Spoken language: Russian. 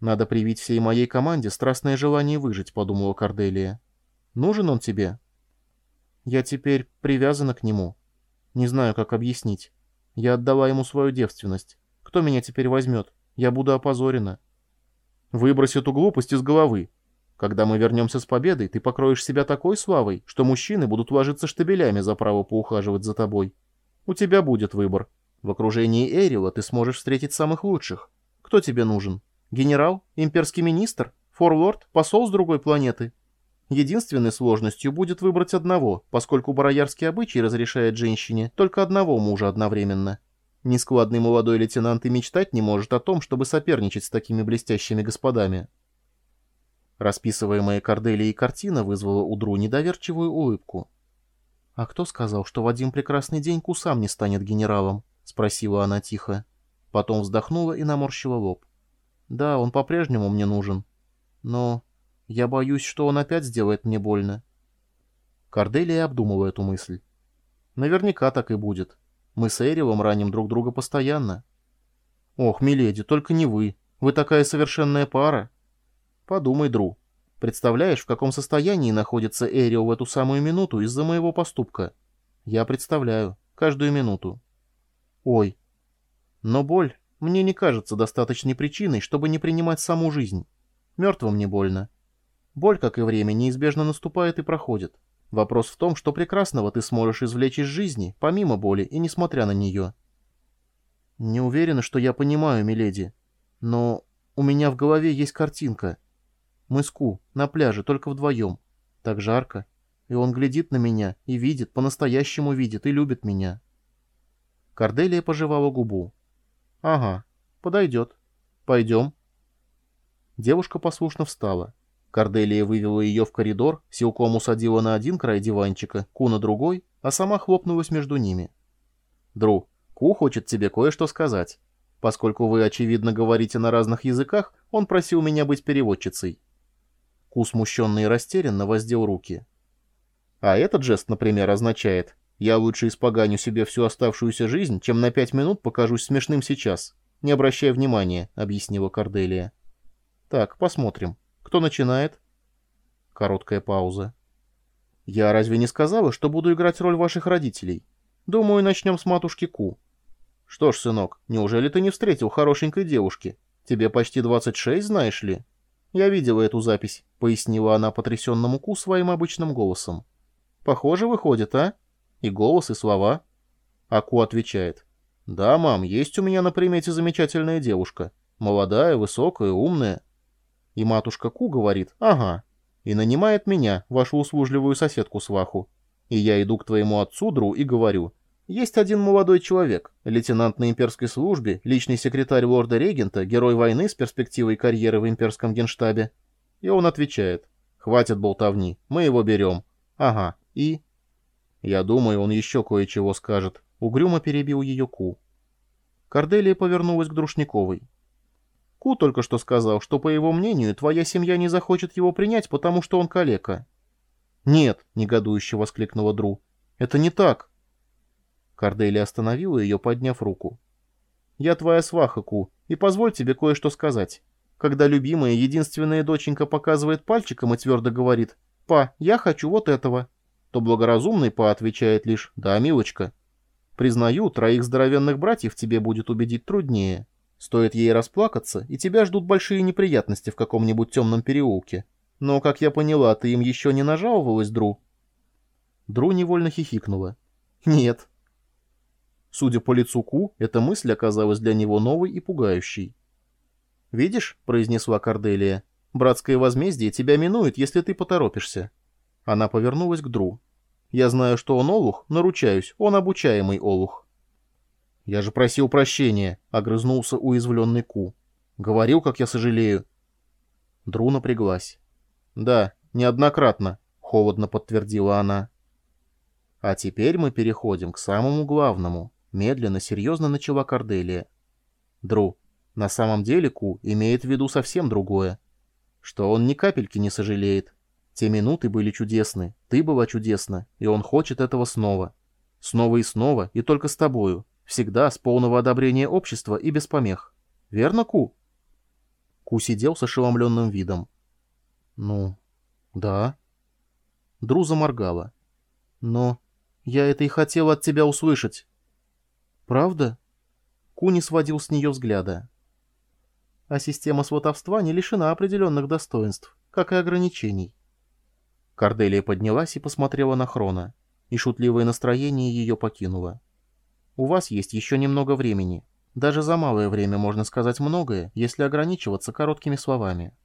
Надо привить всей моей команде страстное желание выжить, подумала Корделия. Нужен он тебе? Я теперь привязана к нему. Не знаю, как объяснить. Я отдала ему свою девственность. Кто меня теперь возьмет? Я буду опозорена. Выбрось эту глупость из головы. Когда мы вернемся с победой, ты покроешь себя такой славой, что мужчины будут ложиться штабелями за право поухаживать за тобой. У тебя будет выбор. В окружении Эрила ты сможешь встретить самых лучших. Кто тебе нужен? Генерал? Имперский министр? Форлорд? Посол с другой планеты? Единственной сложностью будет выбрать одного, поскольку бароярский обычай разрешает женщине только одного мужа одновременно. Нескладный молодой лейтенант и мечтать не может о том, чтобы соперничать с такими блестящими господами. Расписываемая Корделией картина вызвала у Дру недоверчивую улыбку. «А кто сказал, что в один прекрасный день Кусам не станет генералом?» — спросила она тихо. Потом вздохнула и наморщила лоб. «Да, он по-прежнему мне нужен. Но я боюсь, что он опять сделает мне больно». Корделия обдумала эту мысль. «Наверняка так и будет. Мы с Эрилом раним друг друга постоянно». «Ох, миледи, только не вы. Вы такая совершенная пара». Подумай, Дру. Представляешь, в каком состоянии находится Эрио в эту самую минуту из-за моего поступка? Я представляю. Каждую минуту. Ой. Но боль мне не кажется достаточной причиной, чтобы не принимать саму жизнь. Мертвым не больно. Боль, как и время, неизбежно наступает и проходит. Вопрос в том, что прекрасного ты сможешь извлечь из жизни, помимо боли и несмотря на нее. Не уверена, что я понимаю, миледи. Но у меня в голове есть картинка — мы с Ку, на пляже, только вдвоем. Так жарко. И он глядит на меня и видит, по-настоящему видит и любит меня. Корделия пожевала губу. «Ага, подойдет. Пойдем». Девушка послушно встала. Корделия вывела ее в коридор, силком усадила на один край диванчика, Ку на другой, а сама хлопнулась между ними. «Дру, Ку хочет тебе кое-что сказать. Поскольку вы, очевидно, говорите на разных языках, он просил меня быть переводчицей. Ку смущенно и растерянно воздел руки. А этот жест, например, означает «Я лучше испоганю себе всю оставшуюся жизнь, чем на пять минут покажусь смешным сейчас. Не обращай внимания», — объяснила Корделия. «Так, посмотрим. Кто начинает?» Короткая пауза. «Я разве не сказала, что буду играть роль ваших родителей? Думаю, начнем с матушки Ку». «Что ж, сынок, неужели ты не встретил хорошенькой девушки? Тебе почти 26, знаешь ли?» «Я видела эту запись», — пояснила она потрясенному Ку своим обычным голосом. «Похоже, выходит, а? И голос, и слова». Аку отвечает. «Да, мам, есть у меня на примете замечательная девушка. Молодая, высокая, умная». И матушка Ку говорит «Ага». И нанимает меня, вашу услужливую соседку Сваху. И я иду к твоему отцу, Дру, и говорю есть один молодой человек, лейтенант на имперской службе, личный секретарь лорда-регента, герой войны с перспективой карьеры в имперском генштабе. И он отвечает. «Хватит болтовни, мы его берем». «Ага, и...» Я думаю, он еще кое-чего скажет. Угрюмо перебил ее Ку. Корделия повернулась к Друшниковой. Ку только что сказал, что, по его мнению, твоя семья не захочет его принять, потому что он калека. «Нет», — негодующе воскликнула Дру, — «это не так. Корделия остановила ее, подняв руку. «Я твоя сваха, Ку, и позволь тебе кое-что сказать. Когда любимая, единственная доченька показывает пальчиком и твердо говорит «Па, я хочу вот этого», то благоразумный Па отвечает лишь «Да, милочка». Признаю, троих здоровенных братьев тебе будет убедить труднее. Стоит ей расплакаться, и тебя ждут большие неприятности в каком-нибудь темном переулке. Но, как я поняла, ты им еще не нажаловалась, Дру?» Дру невольно хихикнула. «Нет, Судя по лицу Ку, эта мысль оказалась для него новой и пугающей. «Видишь», — произнесла Корделия, — «братское возмездие тебя минует, если ты поторопишься». Она повернулась к Дру. «Я знаю, что он олух, наручаюсь, он обучаемый олух». «Я же просил прощения», — огрызнулся уязвленный Ку. «Говорил, как я сожалею». Дру напряглась. «Да, неоднократно», — холодно подтвердила она. «А теперь мы переходим к самому главному», Медленно, серьезно начала Корделия. Дру, на самом деле Ку имеет в виду совсем другое. Что он ни капельки не сожалеет. Те минуты были чудесны, ты была чудесна, и он хочет этого снова. Снова и снова, и только с тобою. Всегда с полного одобрения общества и без помех. Верно, Ку? Ку сидел с ошеломленным видом. «Ну, да». Дру заморгала. «Но я это и хотел от тебя услышать». «Правда?» Ку не сводил с нее взгляда. «А система сватовства не лишена определенных достоинств, как и ограничений». Корделия поднялась и посмотрела на Хрона, и шутливое настроение ее покинуло. «У вас есть еще немного времени. Даже за малое время можно сказать многое, если ограничиваться короткими словами».